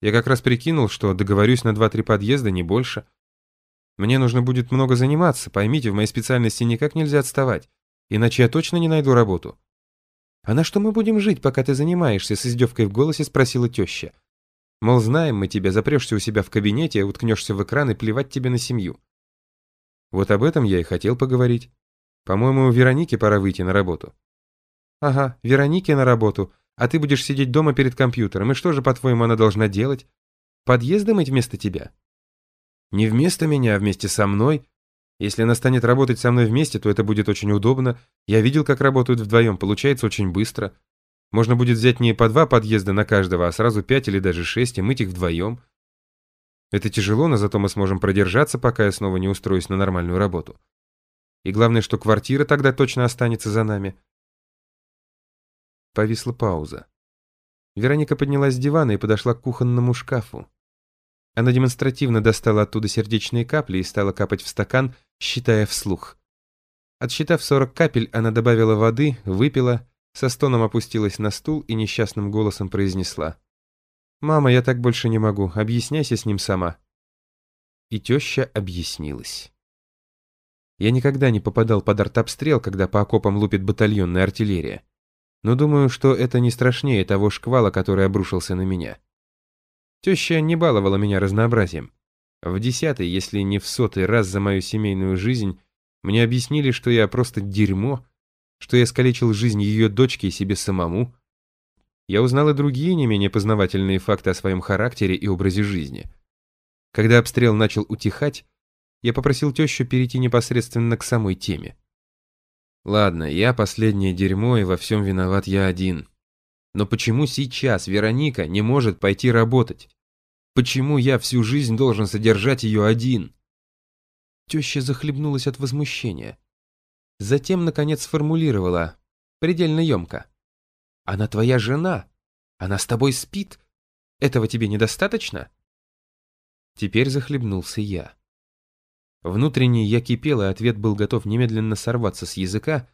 Я как раз прикинул, что договорюсь на 2-3 подъезда, не больше. Мне нужно будет много заниматься, поймите, в моей специальности никак нельзя отставать, иначе я точно не найду работу. «А на что мы будем жить, пока ты занимаешься?» с издевкой в голосе спросила теща. Мол, знаем мы тебя, запрешься у себя в кабинете, уткнешься в экран и плевать тебе на семью. Вот об этом я и хотел поговорить. По-моему, у Вероники пора выйти на работу. Ага, Веронике на работу, а ты будешь сидеть дома перед компьютером. И что же, по-твоему, она должна делать? Подъезды мыть вместо тебя? Не вместо меня, а вместе со мной. Если она станет работать со мной вместе, то это будет очень удобно. Я видел, как работают вдвоем, получается очень быстро. Можно будет взять не по два подъезда на каждого, а сразу пять или даже шесть и мыть их вдвоем. Это тяжело, но зато мы сможем продержаться, пока я снова не устроюсь на нормальную работу. И главное, что квартира тогда точно останется за нами. Повисла пауза. Вероника поднялась с дивана и подошла к кухонному шкафу. Она демонстративно достала оттуда сердечные капли и стала капать в стакан, считая вслух. Отсчитав 40 капель, она добавила воды, выпила, со стоном опустилась на стул и несчастным голосом произнесла. «Мама, я так больше не могу, объясняйся с ним сама». И теща объяснилась. Я никогда не попадал под артобстрел, когда по окопам лупит батальонная артиллерия. Но думаю, что это не страшнее того шквала, который обрушился на меня. Теща не баловала меня разнообразием. В десятый, если не в сотый раз за мою семейную жизнь, мне объяснили, что я просто дерьмо, что я искалечил жизнь ее дочки и себе самому. Я узнал и другие не менее познавательные факты о своем характере и образе жизни. Когда обстрел начал утихать, я попросил тещу перейти непосредственно к самой теме. Ладно, я последнее дерьмо, и во всем виноват я один. Но почему сейчас Вероника не может пойти работать? Почему я всю жизнь должен содержать ее один? Теща захлебнулась от возмущения. Затем, наконец, сформулировала, предельно емко. «Она твоя жена. Она с тобой спит. Этого тебе недостаточно?» Теперь захлебнулся я. Внутренне я кипел, и ответ был готов немедленно сорваться с языка,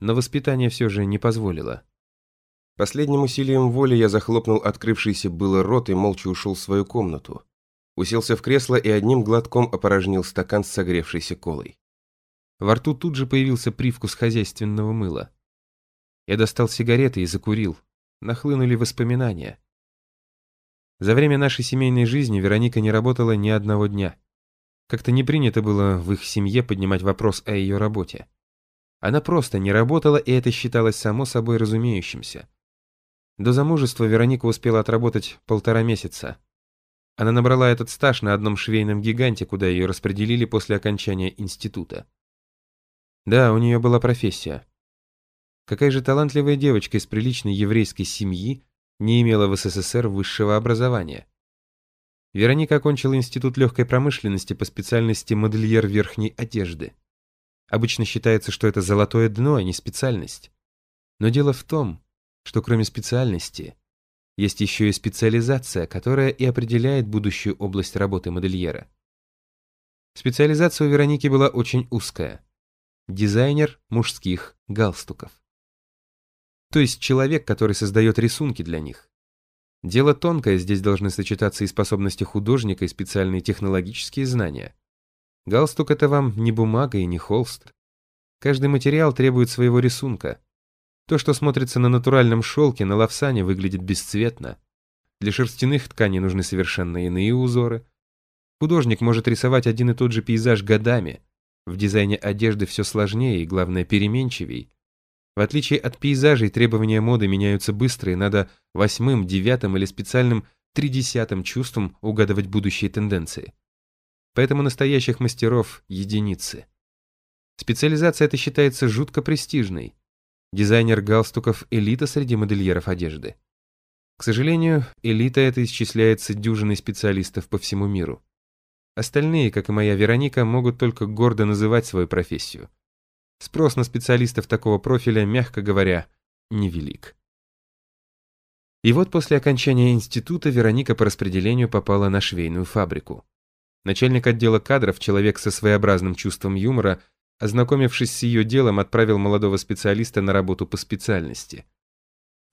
но воспитание все же не позволило. Последним усилием воли я захлопнул открывшийся было рот и молча ушел в свою комнату. Уселся в кресло и одним глотком опорожнил стакан с согревшейся колой. Во рту тут же появился привкус хозяйственного мыла. Я достал сигареты и закурил. Нахлынули воспоминания. За время нашей семейной жизни Вероника не работала ни одного дня. Как-то не принято было в их семье поднимать вопрос о ее работе. Она просто не работала, и это считалось само собой разумеющимся. До замужества Вероника успела отработать полтора месяца. Она набрала этот стаж на одном швейном гиганте, куда ее распределили после окончания института. Да, у нее была профессия. Какая же талантливая девочка из приличной еврейской семьи не имела в СССР высшего образования? Вероника окончила Институт легкой промышленности по специальности модельер верхней одежды. Обычно считается, что это золотое дно, а не специальность. Но дело в том, что кроме специальности, есть еще и специализация, которая и определяет будущую область работы модельера. Специализация у Вероники была очень узкая дизайнер мужских галстуков. То есть человек, который создает рисунки для них. Дело тонкое, здесь должны сочетаться и способности художника, и специальные технологические знания. Галстук — это вам не бумага и не холст. Каждый материал требует своего рисунка. То, что смотрится на натуральном шелке, на лавсане, выглядит бесцветно. Для шерстяных тканей нужны совершенно иные узоры. Художник может рисовать один и тот же пейзаж годами, в дизайне одежды все сложнее и, главное, переменчивей. В отличие от пейзажей, требования моды меняются быстро, и надо восьмым, девятым или специальным тридесятым чувством угадывать будущие тенденции. Поэтому настоящих мастеров – единицы. Специализация это считается жутко престижной. Дизайнер галстуков – элита среди модельеров одежды. К сожалению, элита эта исчисляется дюжиной специалистов по всему миру. Остальные, как и моя Вероника, могут только гордо называть свою профессию. Спрос на специалистов такого профиля, мягко говоря, невелик. И вот после окончания института Вероника по распределению попала на швейную фабрику. Начальник отдела кадров, человек со своеобразным чувством юмора, ознакомившись с ее делом, отправил молодого специалиста на работу по специальности.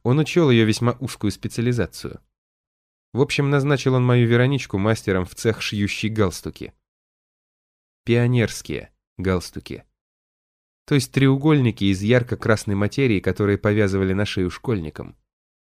Он учел ее весьма узкую специализацию. В общем, назначил он мою Вероничку мастером в цех шьющей галстуки. Пионерские галстуки. То есть треугольники из ярко-красной материи, которые повязывали на шею школьникам.